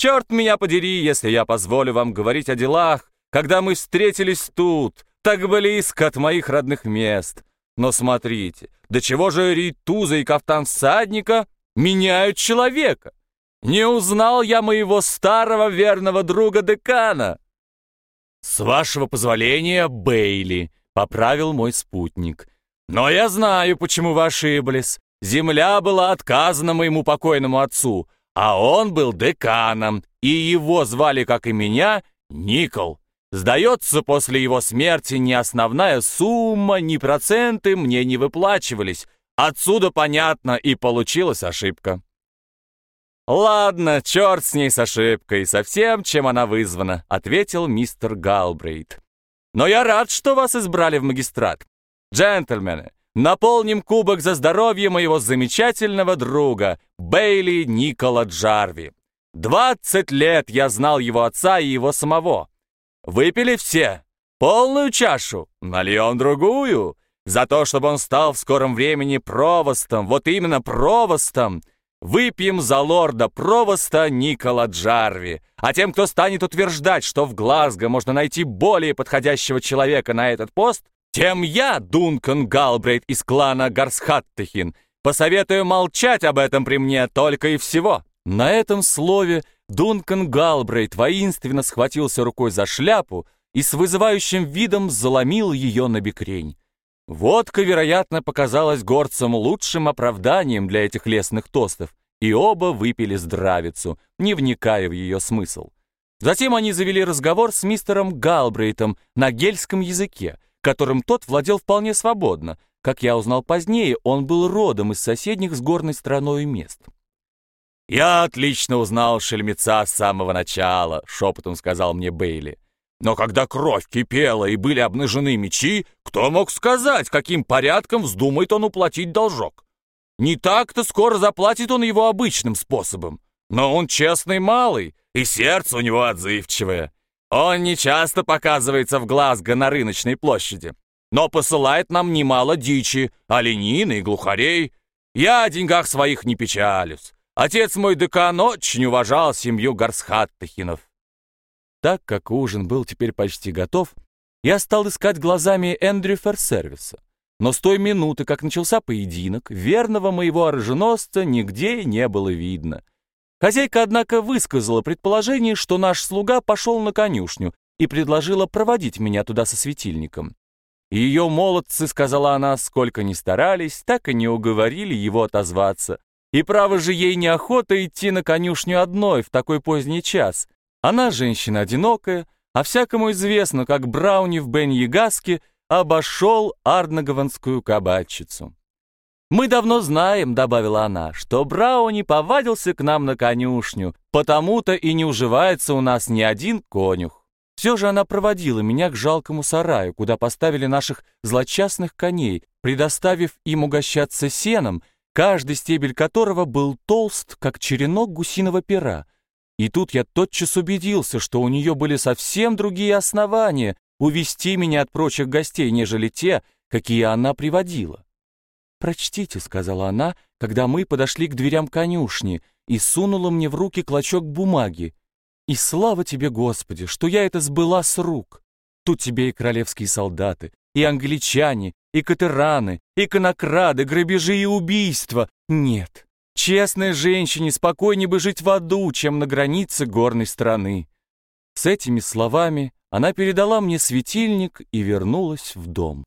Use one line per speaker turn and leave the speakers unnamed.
Черт меня подери, если я позволю вам говорить о делах, когда мы встретились тут, так близко от моих родных мест. Но смотрите, до чего же ритуза и кафтан всадника меняют человека? Не узнал я моего старого верного друга декана. «С вашего позволения, Бейли», — поправил мой спутник. «Но я знаю, почему вы ошиблись. Земля была отказана моему покойному отцу, а он был деканом, и его звали, как и меня, Никол. Сдается, после его смерти ни основная сумма, ни проценты мне не выплачивались. Отсюда, понятно, и получилась ошибка. «Ладно, черт с ней с ошибкой, со всем, чем она вызвана», — ответил мистер Галбрейт. «Но я рад, что вас избрали в магистрат. Джентльмены, наполним кубок за здоровье моего замечательного друга, Бейли Никола Джарви. Двадцать лет я знал его отца и его самого. Выпили все. Полную чашу. Нальем другую. За то, чтобы он стал в скором времени провостом, вот именно провостом. Выпьем за лорда провоста Никола Джарви. А тем, кто станет утверждать, что в Глазго можно найти более подходящего человека на этот пост, тем я, Дункан Галбрейт из клана Гарсхаттехин, посоветую молчать об этом при мне только и всего. На этом слове Дункан Галбрейт воинственно схватился рукой за шляпу и с вызывающим видом заломил ее набекрень. Водка, вероятно, показалась горцам лучшим оправданием для этих лесных тостов, и оба выпили здравицу, не вникая в ее смысл. Затем они завели разговор с мистером Галбрейтом на гэльском языке, которым тот владел вполне свободно. Как я узнал позднее, он был родом из соседних с горной страной мест. «Я отлично узнал шельмеца с самого начала», — шепотом сказал мне Бейли. «Но когда кровь кипела и были обнажены мечи, кто мог сказать, каким порядком вздумает он уплатить должок? Не так-то скоро заплатит он его обычным способом. Но он честный малый, и сердце у него отзывчивое. Он не часто показывается в Глазго на рыночной площади, но посылает нам немало дичи, оленины и глухарей. Я о деньгах своих не печалюсь. Отец мой декан очень уважал семью Гарсхаттахинов. Так как ужин был теперь почти готов, я стал искать глазами Эндрю Ферсервиса. Но с той минуты, как начался поединок, верного моего оруженосца нигде не было видно. Хозяйка, однако, высказала предположение, что наш слуга пошел на конюшню и предложила проводить меня туда со светильником. Ее молодцы, сказала она, сколько ни старались, так и не уговорили его отозваться. И право же ей неохота идти на конюшню одной в такой поздний час. Она женщина одинокая, а всякому известно, как Брауни в Бен-Ягаске обошел Арднагованскую кабачицу. «Мы давно знаем», — добавила она, — «что Брауни повадился к нам на конюшню, потому-то и не уживается у нас ни один конюх». Все же она проводила меня к жалкому сараю, куда поставили наших злочастных коней, предоставив им угощаться сеном каждый стебель которого был толст, как черенок гусиного пера. И тут я тотчас убедился, что у нее были совсем другие основания увести меня от прочих гостей, нежели те, какие она приводила. «Прочтите», — сказала она, когда мы подошли к дверям конюшни, и сунула мне в руки клочок бумаги. «И слава тебе, Господи, что я это сбыла с рук! Тут тебе и королевские солдаты, и англичане, и катераны, и конокрады, грабежи и убийства. Нет, честной женщине спокойнее бы жить в аду, чем на границе горной страны. С этими словами она передала мне светильник и вернулась в дом.